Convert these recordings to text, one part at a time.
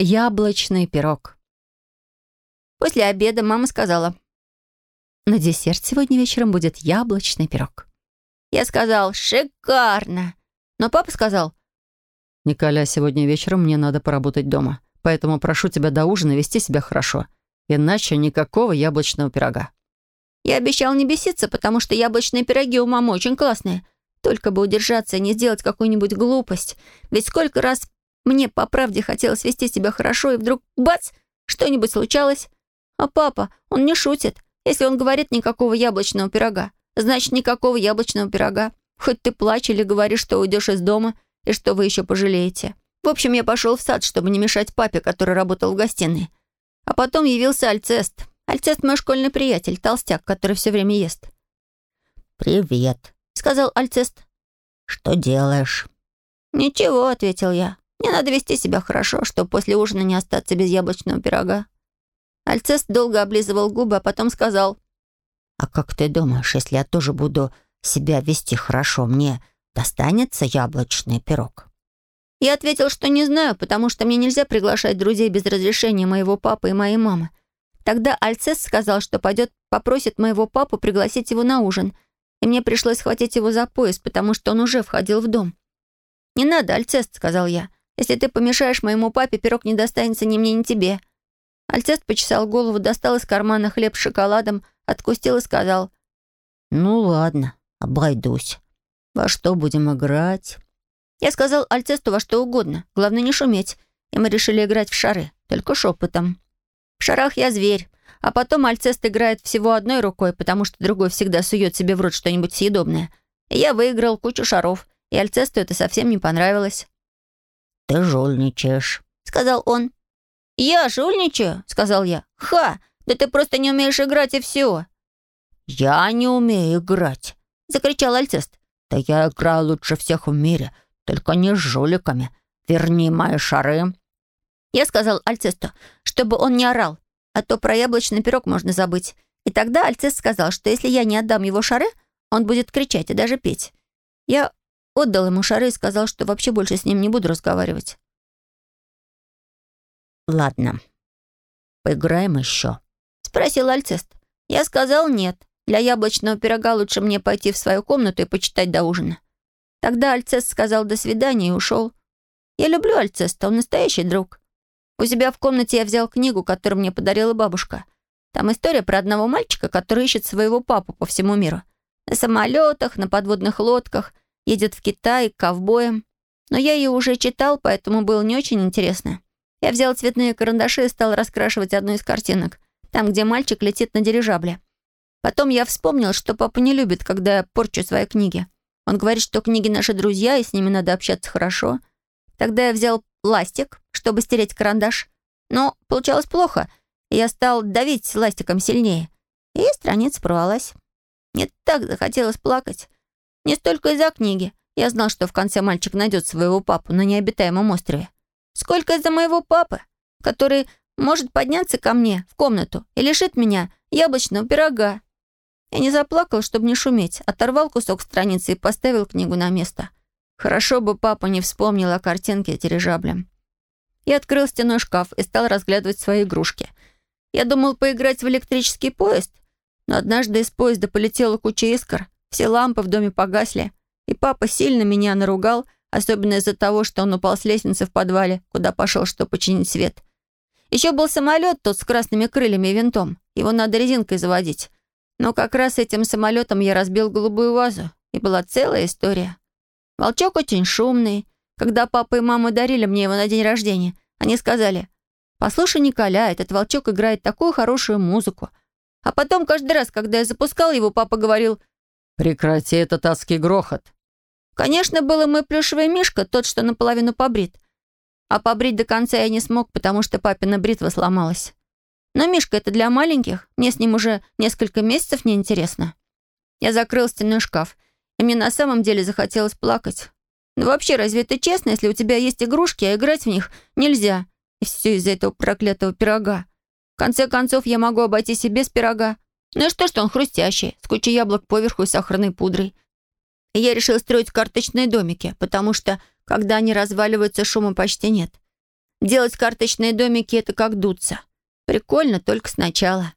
Яблочный пирог. После обеда мама сказала, На десерт сегодня вечером будет яблочный пирог. я сказал, шикарно. Но папа сказал, Николя, сегодня вечером мне надо поработать дома, поэтому прошу тебя до ужина вести себя хорошо, иначе никакого яблочного пирога. я обещал не беситься, потому что яблочные пироги у мамы очень классные. Только бы удержаться и не сделать какую-нибудь глупость. Ведь сколько раз мне по правде хотелось вести себя хорошо, и вдруг бац, что-нибудь случалось. А папа, он не шутит. Если он говорит никакого яблочного пирога, значит никакого яблочного пирога. Хоть ты плачь или говоришь, что уйдешь из дома, и что вы еще пожалеете. В общем, я пошел в сад, чтобы не мешать папе, который работал в гостиной. А потом явился Альцест. Альцест мой школьный приятель, толстяк, который все время ест. «Привет», — сказал Альцест. что делаешь?» «Ничего», — ответил я. «Мне надо вести себя хорошо, чтобы после ужина не остаться без яблочного пирога». Альцест долго облизывал губы, а потом сказал. «А как ты думаешь, если я тоже буду себя вести хорошо, мне достанется яблочный пирог?» Я ответил, что не знаю, потому что мне нельзя приглашать друзей без разрешения моего папы и моей мамы. Тогда Альцест сказал, что пойдет попросит моего папу пригласить его на ужин, и мне пришлось схватить его за пояс, потому что он уже входил в дом. «Не надо, Альцест», — сказал я. «Если ты помешаешь моему папе, пирог не достанется ни мне, ни тебе». Альцест почесал голову, достал из кармана хлеб с шоколадом, откусил и сказал. «Ну ладно, обойдусь. Во что будем играть?» Я сказал Альцесту во что угодно, главное не шуметь, и мы решили играть в шары, только шепотом. В шарах я зверь, а потом Альцест играет всего одной рукой, потому что другой всегда сует себе в рот что-нибудь съедобное. И я выиграл кучу шаров, и Альцесту это совсем не понравилось. «Ты жульничаешь», — сказал он. «Я жульничаю?» — сказал я. «Ха! Да ты просто не умеешь играть, и все!» «Я не умею играть», — закричал Альцест. «Да я играю лучше всех в мире, только не с жуликами. Верни мои шары». Я сказал Альцесту, чтобы он не орал, а то про яблочный пирог можно забыть. И тогда Альцест сказал, что если я не отдам его шары, он будет кричать и даже петь. Я отдал ему шары и сказал, что вообще больше с ним не буду разговаривать. «Ладно, поиграем еще», — спросил Альцест. Я сказал нет. Для яблочного пирога лучше мне пойти в свою комнату и почитать до ужина. Тогда Альцест сказал «до свидания» и ушел. Я люблю Альцеста, он настоящий друг. У себя в комнате я взял книгу, которую мне подарила бабушка. Там история про одного мальчика, который ищет своего папу по всему миру. На самолетах, на подводных лодках, едет в Китай к ковбоям. Но я ее уже читал, поэтому было не очень интересно. Я взял цветные карандаши и стал раскрашивать одну из картинок, там, где мальчик летит на дирижабле. Потом я вспомнил, что папа не любит, когда я порчу свои книги. Он говорит, что книги наши друзья, и с ними надо общаться хорошо. Тогда я взял ластик, чтобы стереть карандаш. Но получалось плохо, я стал давить ластиком сильнее. И страница порвалась. Мне так захотелось плакать. Не столько из-за книги. Я знал, что в конце мальчик найдет своего папу на необитаемом острове. Сколько из-за моего папы, который может подняться ко мне в комнату и лишит меня яблочного пирога. Я не заплакал, чтобы не шуметь, оторвал кусок страницы и поставил книгу на место. Хорошо бы папа не вспомнил о картинке дирижаблем. Я открыл стеной шкаф и стал разглядывать свои игрушки. Я думал поиграть в электрический поезд, но однажды из поезда полетела куча искр, все лампы в доме погасли, и папа сильно меня наругал, особенно из-за того, что он упал с лестницы в подвале, куда пошел, чтобы починить свет. Еще был самолет тот с красными крыльями и винтом. Его надо резинкой заводить. Но как раз этим самолетом я разбил голубую вазу, и была целая история. Волчок очень шумный. Когда папа и мама дарили мне его на день рождения, они сказали, «Послушай, Николя, этот волчок играет такую хорошую музыку». А потом каждый раз, когда я запускал его, папа говорил, «Прекрати этот адский грохот». Конечно, был и мой плюшевый мишка, тот, что наполовину побрит. А побрить до конца я не смог, потому что папина бритва сломалась. Но Мишка это для маленьких, мне с ним уже несколько месяцев неинтересно. Я закрыл стенной шкаф, и мне на самом деле захотелось плакать. Ну вообще, разве это честно, если у тебя есть игрушки, а играть в них нельзя? И все из-за этого проклятого пирога. В конце концов, я могу обойтись и без пирога. Ну и что, что он хрустящий, с кучей яблок поверху и сахарной пудрой. И я решил строить карточные домики, потому что, когда они разваливаются, шума почти нет. Делать карточные домики — это как дуться. Прикольно, только сначала.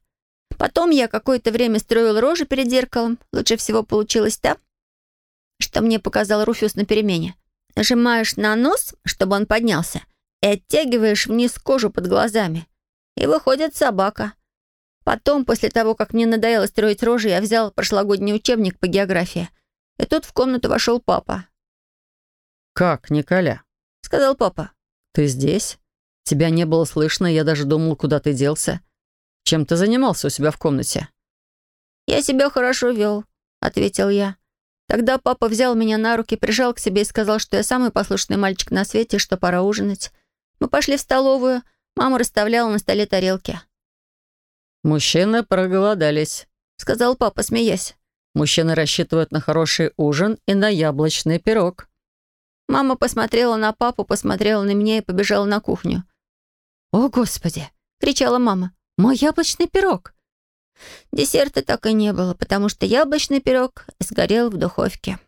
Потом я какое-то время строил рожи перед зеркалом. Лучше всего получилось та, что мне показал Руфюс на перемене. Нажимаешь на нос, чтобы он поднялся, и оттягиваешь вниз кожу под глазами. И выходит собака. Потом, после того, как мне надоело строить рожи, я взял прошлогодний учебник по географии. И тут в комнату вошел папа. «Как, Николя?» — сказал папа. «Ты здесь? Тебя не было слышно, я даже думал, куда ты делся. Чем ты занимался у себя в комнате?» «Я себя хорошо вел», — ответил я. Тогда папа взял меня на руки, прижал к себе и сказал, что я самый послушный мальчик на свете, что пора ужинать. Мы пошли в столовую, мама расставляла на столе тарелки. «Мужчины проголодались», — сказал папа, смеясь. «Мужчины рассчитывают на хороший ужин и на яблочный пирог». Мама посмотрела на папу, посмотрела на меня и побежала на кухню. «О, Господи!» — кричала мама. «Мой яблочный пирог!» Десерта так и не было, потому что яблочный пирог сгорел в духовке.